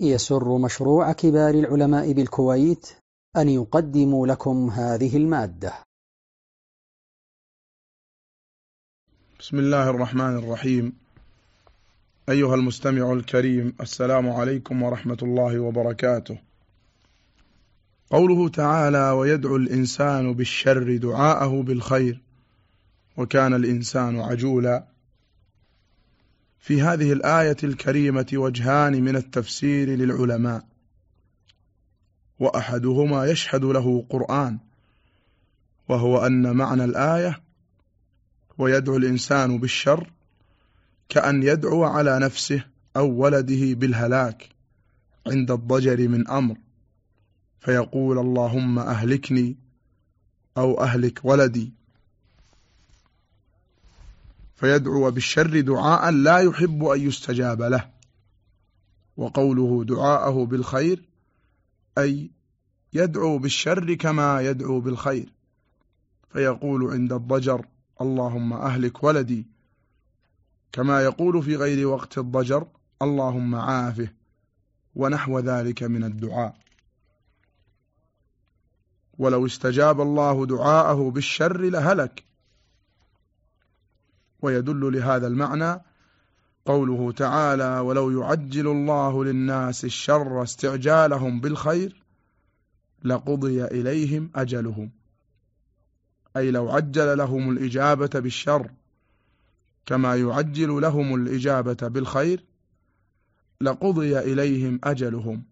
يسر مشروع كبار العلماء بالكويت أن يقدم لكم هذه المادة. بسم الله الرحمن الرحيم. أيها المستمع الكريم السلام عليكم ورحمة الله وبركاته. قوله تعالى ويدعو الإنسان بالشر دعاءه بالخير وكان الإنسان عجولا في هذه الآية الكريمة وجهان من التفسير للعلماء. وأحدهما يشهد له قرآن وهو أن معنى الآية ويدعو الإنسان بالشر كأن يدعو على نفسه أو ولده بالهلاك عند الضجر من أمر فيقول اللهم أهلكني أو أهلك ولدي. فيدعو بالشر دعاء لا يحب أن يستجاب له. وقوله دعاءه بالخير أي يدعو بالشر كما يدعو بالخير. فيقول عند الضجر اللهم أهلك ولدي. كما يقول في غير وقت الضجر اللهم عافه. ونحو ذلك من الدعاء. ولو استجاب الله دعاءه بالشر لهلك. ويدل لهذا المعنى قوله تعالى ولو يعجل الله للناس الشر استعجالهم بالخير لقضي إليهم أجلهم أي لو عجل لهم الإجابة بالشر كما يعجل لهم الإجابة بالخير لقضي إليهم أجلهم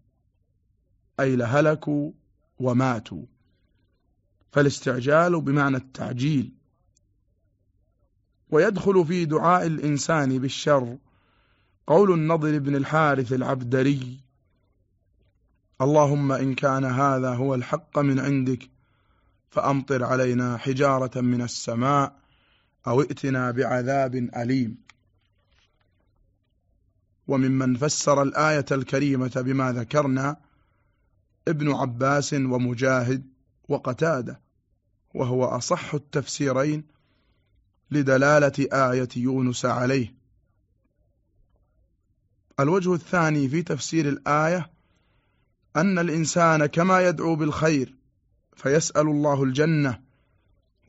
أي لهلكوا وماتوا. فالاستعجال بمعنى التعجيل ويدخل في دعاء الإنسان بالشر. قول النضر بن الحارث العبدري اللهم إن كان هذا هو الحق من عندك فأمطر علينا حجارة من السماء أو ائتنا بعذاب أليم. وممن فسر الآية الكريمة بما ذكرنا ابن عباس ومجاهد وقتادة وهو أصح التفسيرين لدلالة آية يونس عليه. الوجه الثاني في تفسير الآية أن الإنسان كما يدعو بالخير فيسأل الله الجنة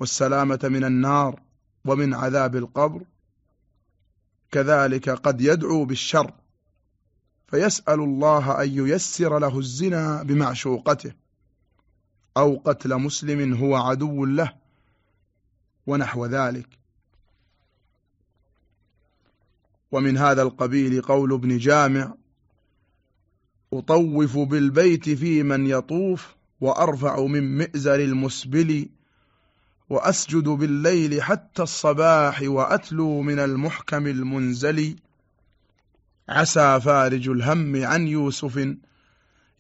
والسلامة من النار ومن عذاب القبر كذلك قد يدعو بالشر فيسأل الله أن ييسر له الزنا بمعشوقته أو قتل مسلم هو عدو له ونحو ذلك. ومن هذا القبيل قول ابن جامع أطوف بالبيت في من يطوف وأرفع من مئزر المسبل وأسجد بالليل حتى الصباح وأتلو من المحكم المنزل. عسى فارج الهم عن يوسف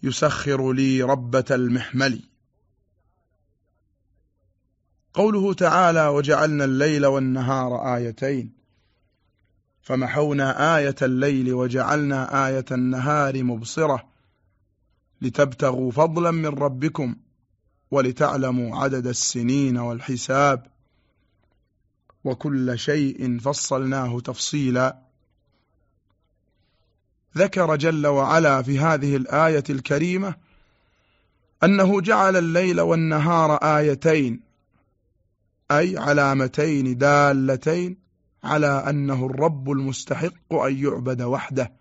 يسخر لي ربة المحمل. قوله تعالى وجعلنا الليل والنهار آيتين. فمحونا آية الليل وجعلنا آية النهار مبصرة لتبتغوا فضلا من ربكم ولتعلموا عدد السنين والحساب وكل شيء فصلناه تفصيلا. ذكر جل وعلا في هذه الآية الكريمة أنه جعل الليل والنهار آيتين أي علامتين دالتين على أنه الرب المستحق أن يعبد وحده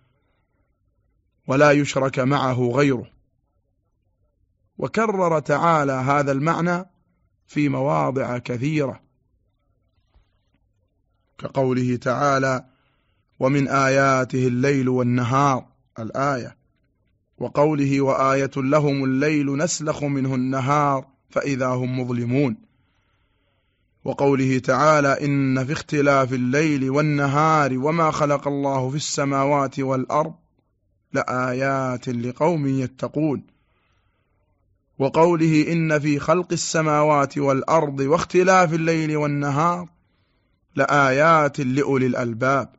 ولا يشرك معه غيره. وكرر تعالى هذا المعنى في مواضع كثيرة كقوله تعالى ومن آياته الليل والنهار الآية وقوله وآية لهم الليل نسلخ منه النهار فإذا هم مظلمون وقوله تعالى إن في اختلاف الليل والنهار وما خلق الله في السماوات والأرض لآيات لقوم يتقون. وقوله إن في خلق السماوات والأرض واختلاف الليل والنهار لآيات لأولي الألباب.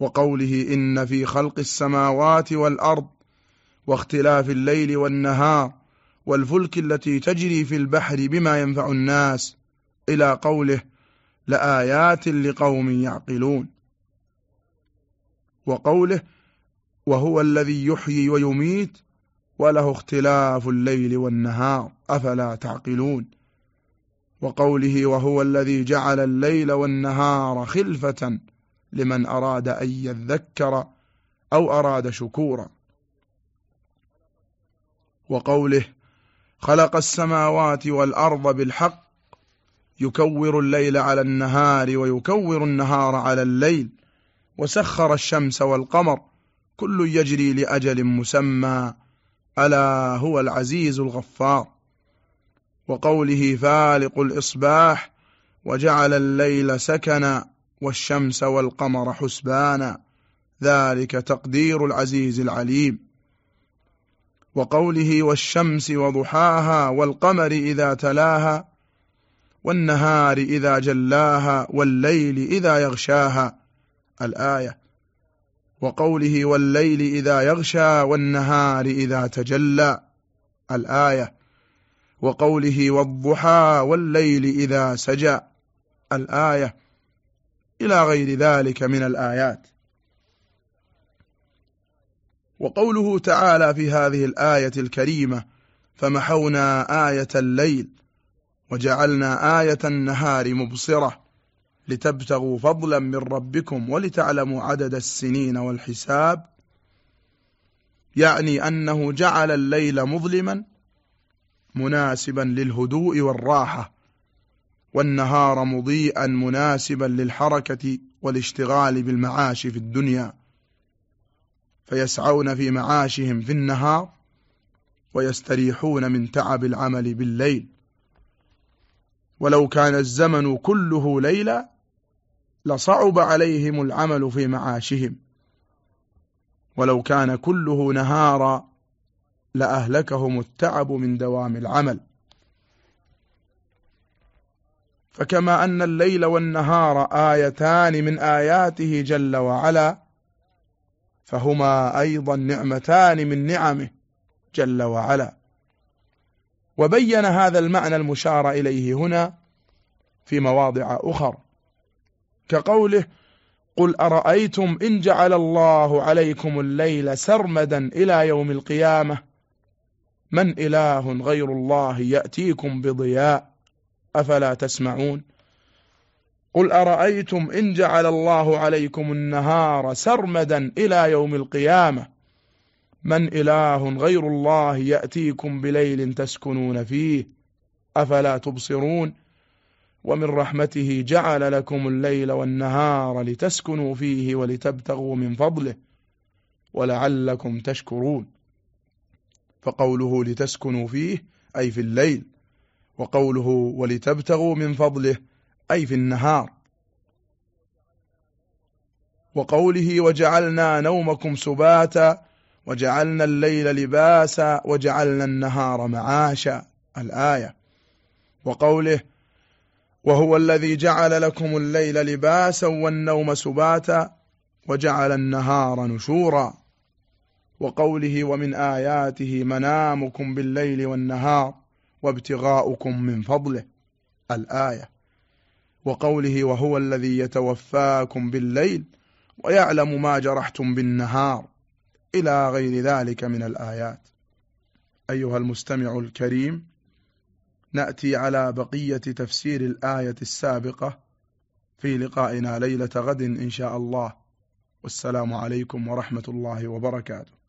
وقوله إن في خلق السماوات والأرض واختلاف الليل والنهار والفلك التي تجري في البحر بما ينفع الناس إلى قوله لآيات لقوم يعقلون. وقوله وهو الذي يحيي ويميت وله اختلاف الليل والنهار أفلا تعقلون؟ وقوله وهو الذي جعل الليل والنهار خلفة لمن أراد أن يذكر أو أراد شكورا. وقوله خلق السماوات والأرض بالحق يكور الليل على النهار ويكور النهار على الليل. وسخر الشمس والقمر كل يجري لأجل مسمى. ألا هو العزيز الغفار. وقوله فالق الإصباح وجعل الليل سكنا والشمس والقمر حسبانا. ذلك تقدير العزيز العليم. وقوله والشمس وضحاها والقمر إذا تلاها والنهار إذا جلاها والليل إذا يغشاها. الآية وقوله والليل إذا يغشى والنهار إذا تجلى. الآية وقوله والضحى والليل إذا سجى. الآية إلى غير ذلك من الآيات. وقوله تعالى في هذه الآية الكريمة فمحونا آية الليل وجعلنا آية النهار مبصرة لتبتغوا فضلا من ربكم ولتعلموا عدد السنين والحساب يعني أنه جعل الليل مظلما مناسبا للهدوء والراحة والنهار مضيئا مناسبا للحركة والاشتغال بالمعاش في الدنيا فيسعون في معاشهم في النهار ويستريحون من تعب العمل بالليل. ولو كان الزمن كله ليلا لصعب عليهم العمل في معاشهم. ولو كان كله نهارا لأهلكهم التعب من دوام العمل. فكما أن الليل والنهار آيتان من آياته جل وعلا فهما أيضا نعمتان من نعمه جل وعلا. وبين هذا المعنى المشار إليه هنا في مواضع أخر. كقوله قل أرأيتم إن جعل الله عليكم الليل سرمدا إلى يوم القيامة؟ من إله غير الله يأتيكم بضياء؟ أفلا تسمعون؟ قل أرأيتم إن جعل الله عليكم النهار سرمدا إلى يوم القيامة؟ من إله غير الله يأتيكم بليل تسكنون فيه أفلا تبصرون؟ ومن رحمته جعل لكم الليل والنهار لتسكنوا فيه ولتبتغوا من فضله ولعلكم تشكرون. فقوله لتسكنوا فيه أي في الليل وقوله ولتبتغوا من فضله أي في النهار. وقوله وجعلنا نومكم سباتا وجعلنا الليل لباسا وجعلنا النهار معاشا. الآية. وقوله وهو الذي جعل لكم الليل لباسا والنوم سباتا وجعل النهار نشورا. وقوله ومن آياته منامكم بالليل والنهار وابتغاؤكم من فضله. الآية. وقوله وهو الذي يتوفاكم بالليل ويعلم ما جرحتم بالنهار. إلى غير ذلك من الآيات. أيها المستمع الكريم نأتي على بقية تفسير الآية السابقة في لقائنا ليلة غد إن شاء الله. والسلام عليكم ورحمة الله وبركاته.